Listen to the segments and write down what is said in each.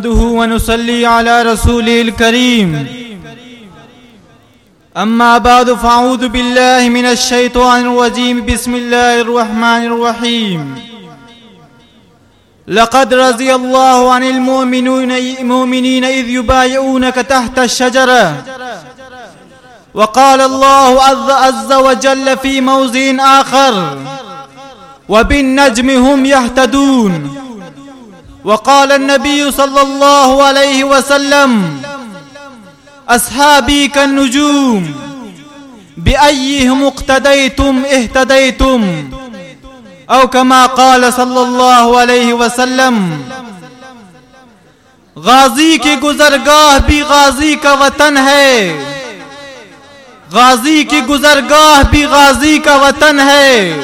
نحمده ونصلي على رسوله الكريم. أما بعد، فأعوذ بالله من الشيطان الرجيم. بسم الله الرحمن الرحيم. لقد رضي الله عن المؤمنين إذ يبايعونك تحت الشجرة. وقال الله عز وجل في موضع آخر وبالنجم هم يهتدون. وقال النبي صلى الله عليه وسلم، أصحابي كالنجوم، بأيهم اقتديتم، اهتديتم؟ أو كما قال صلى الله عليه وسلم، غازی کی گزرگاہ بھی غازی کا وطن ہے۔ غازی کی گزرگاہ بھی غازی کا وطن ہے۔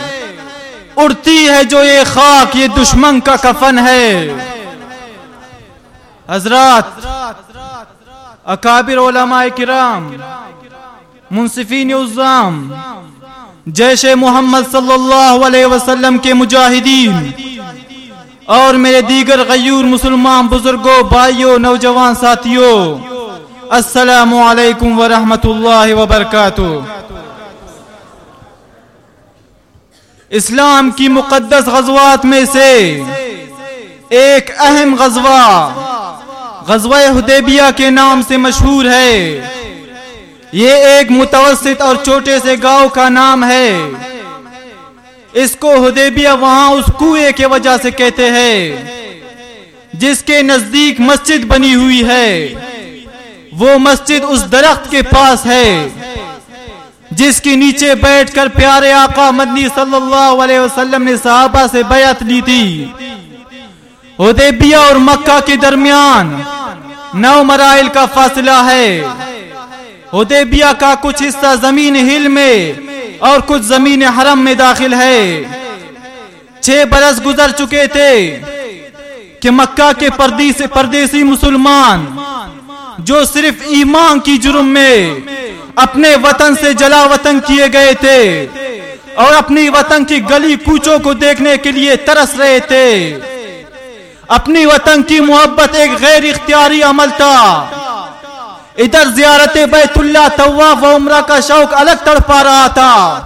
اڑتی ہے جو یہ خاک، یہ دشمن کا کفن ہے۔ حضرات، اکابر علماء کرام، منصفین عظام، جیش محمد صلی اللہ علیہ وسلم کے مجاہدین اور میرے دیگر غیور مسلمان بزرگوں، بھائیوں، نوجوان ساتھیوں، السلام علیکم ورحمۃ اللہ وبرکاتہ۔ اسلام کی مقدس غزوات میں سے ایک اہم غزوہ غزوہ حدیبیہ کے نام سے مشہور ہے۔ یہ ایک متوسط اور چھوٹے سے گاؤں کا نام ہے۔ اس کو حدیبیہ وہاں اس کنویں کے وجہ سے کہتے ہیں، جس کے نزدیک مسجد بنی ہوئی ہے۔ وہ مسجد اس درخت کے پاس ہے۔ جس کے نیچے بیٹھ کر پیارے آقا مدنی صلی اللہ علیہ وسلم نے صحابہ سے بیعت لی تھی۔ حدیبیہ اور مکہ کے درمیان نو مرائل کا فاصلہ ہے۔ حدیبیہ کا کچھ حصہ زمین ہل میں اور کچھ زمین حرم میں داخل ہے۔ چھ برس گزر چکے تھے کہ مکہ کے پردیسی مسلمان جو صرف ایمان کی جرم میں اپنے وطن سے جلا وطن کیے گئے تھے اور اپنی وطن کی گلی کوچوں کو دیکھنے کے لیے ترس رہے تھے۔ اپنی وطن کی محبت ایک غیر اختیاری عمل تھا۔ ادھر زیارت بیت اللہ طواف و عمرہ کا شوق الگ تڑ پا رہا تھا۔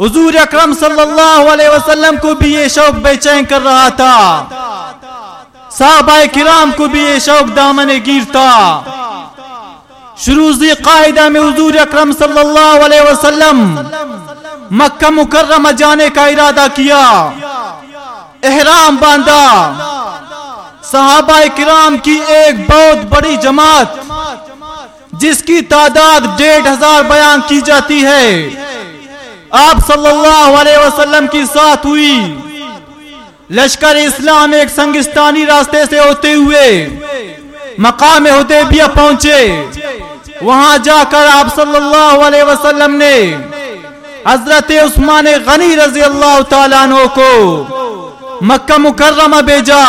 حضور اکرم صلی اللہ علیہ وسلم کو بھی یہ شوق بے چین کر رہا تھا۔ صحابہ کرام کو بھی یہ شوق دامن گیر تھا۔ شروع قاعدہ میں حضور اکرم صلی اللہ علیہ وسلم مکہ مکرمہ جانے کا ارادہ کیا۔ احرام باندھا۔ صحابہ کرام کی ایک بہت بڑی جماعت، جس کی تعداد ڈیڑھ ہزار بیان کی جاتی ہے۔ آپ صلی اللہ علیہ وسلم کی ساتھ ہوئی۔ لشکر اسلام ایک سنگستانی راستے سے ہوتے ہوئے مقام حدیبیہ پہنچے۔ وہاں جا کر آپ صلی اللہ علیہ وسلم نے حضرت عثمان غنی رضی اللہ تعالیٰ عنہ کو مکہ مکرمہ بھیجا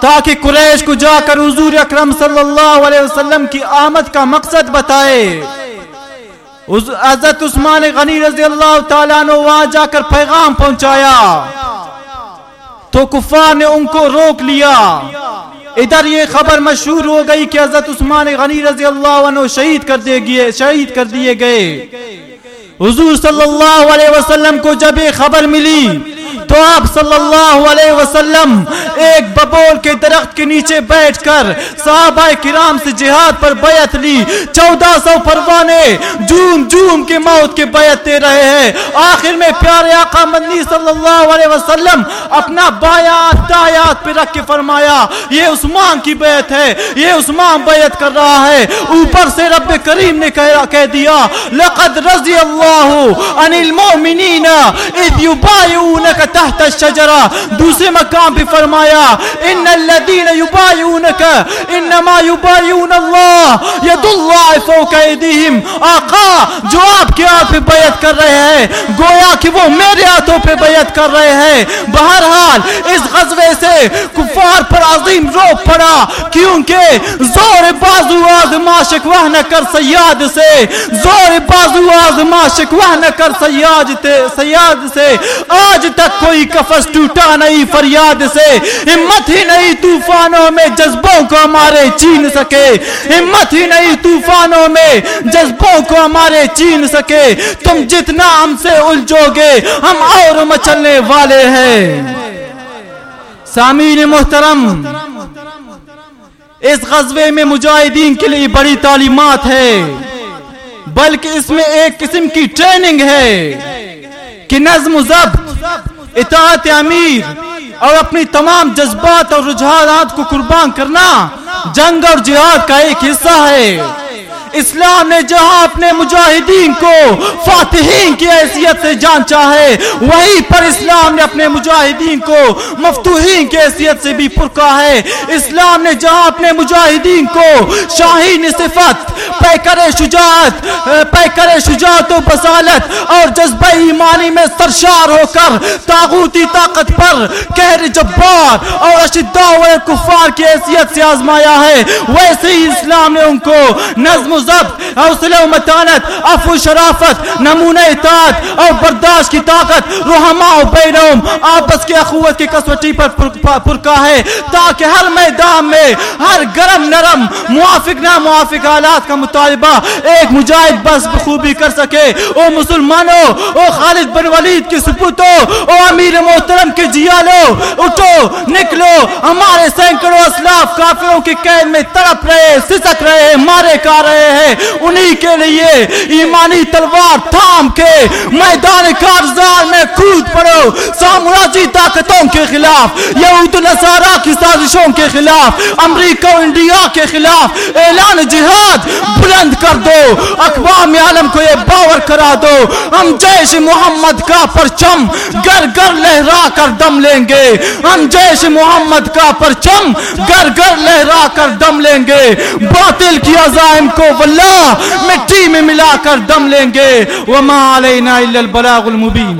تاکہ قریش کو جا کر حضور اکرم صلی اللہ علیہ وسلم کی آمد کا مقصد بتائے۔ حضرت عثمان غنی رضی اللہ تعالیٰ عنہ وہاں جا کر پیغام پہنچایا۔ تو کفار نے ان کو روک لیا۔ ادھر یہ خبر مشہور ہو گئی کہ حضرت عثمان غنی رضی اللہ عنہ شہید کر دے گئے، شہید کر دیے گئے۔ حضور صلی اللہ علیہ وسلم کو جب یہ خبر ملی تو آپ صلی اللہ علیہ وسلم ایک ببول کے درخت کے نیچے بیٹھ کر صحابہ کرام سے جہاد پر بیعت لی۔ چودہ سو پروانے جوم جوم کے موت کے بیعت دے رہے ہیں۔ آخر میں پیارے آقا مدنی صلی اللہ علیہ وسلم اپنا بایات دایات پہ رکھ کے فرمایا، یہ عثمان کی بیعت ہے، یہ عثمان بیعت کر رہا ہے۔ اوپر سے رب کریم نے کہہ دیا، لقد رضی اللہ عن المؤمنین اذ یبایعونک تحت الشجرہ دوسرے مقام پہ فرمایا ان الذین یبایعونک انما یبایعون اللہ ید اللہ فوق ایدیہم آقا، جو آپ کے ہاتھ پہ بیعت کر رہے ہیں، گویا کہ وہ میرے ہاتھوں پہ بیعت کر رہے ہیں۔ بہرحال، اس غزوے سے کفار پر عظیم روک پڑا، کیونکہ زور بازو آزما شکوہ نہ کر سیاد سے، زور بازو آزما شکوہ نہ کر سیاد سے۔ آج تک کوئی کفس ٹوٹا نہیں، فریاد سے۔ ہمت ہی نہیں، طوفانوں میں جذبوں کو ہمارے چین سکے۔ ہمت ہی نہیں، طوفانوں میں جذبوں کو ہمارے چین سکے۔ تم جتنا ہم سے الجھو گے، ہم اور مچلنے والے ہیں۔ سامین محترم، اس غزوے میں مجاہدین کے لیے بڑی تعلیمات ہے۔ بلکہ اس میں ایک قسم کی ٹریننگ ہے کہ نظم و ضبط اطاعت امیر اور اپنی تمام جذبات اور رجحانات کو قربان کرنا جنگ اور جہاد کا ایک حصہ ہے۔ اسلام نے جہاں اپنے مجاہدین کو فاتحین کی حیثیت سے جانچا ہے وہیں پر اسلام نے اپنے مجاہدین کو مفتوحین کی حیثیت سے بھی پرکا ہے۔ اسلام نے جہاں اپنے مجاہدین کو شاہین صفت پیکر شجاعت پیکر شجاعت و بسالت اور جذبہ ایمانی میں سرشار ہو کر تاغوتی طاقت پر کہر جبار اور اشداء و کفار کی حیثیت سے آزمایا ہے، ویسے ہی اسلام نے ان کو نظم و ضبط حوصلہ و متانت عفو شرافت، نمونہ اطاعت اور برداشت کی طاقت رحمہ و بینہم، آپس کی اخوت کی کسوٹی پر پرکا ہے، تاکہ ہر میدان میں، ہر گرم نرم، موافق نہ موافق حالات کا مطالبہ ایک مجاہد بس بخوبی کر سکے۔ او مسلمانوں، او خالد بن ولید کی سپوتوں او امیر محترم کی جیالو اٹھو، نکلو، ہمارے سینکڑوں اسلاف کافروں کی قید میں تڑپ رہے، سسک رہے، مارے کھا رہے ہیں۔ انہی کے لیے ایمانی تلوار تھام کے میدان کارزار میں کود پڑو۔ سامراجی طاقتوں کے خلاف، یہود نصارہ کی سازشوں کے خلاف، امریکہ و انڈیا کے خلاف اعلان جہاد بلند کر دو۔ اقوام عالم کو یہ باور کرا دو۔ ہم جیش محمد کا پرچم گر گر لہرا کر دم لیں گے۔ ہم جیش محمد کا پرچم گر گر لہرا کر دم لیں گے۔ باطل کی عزائم کو واللہ مٹی میں ملا کر دم لیں گے۔ وما علینا الا البلاغ المبین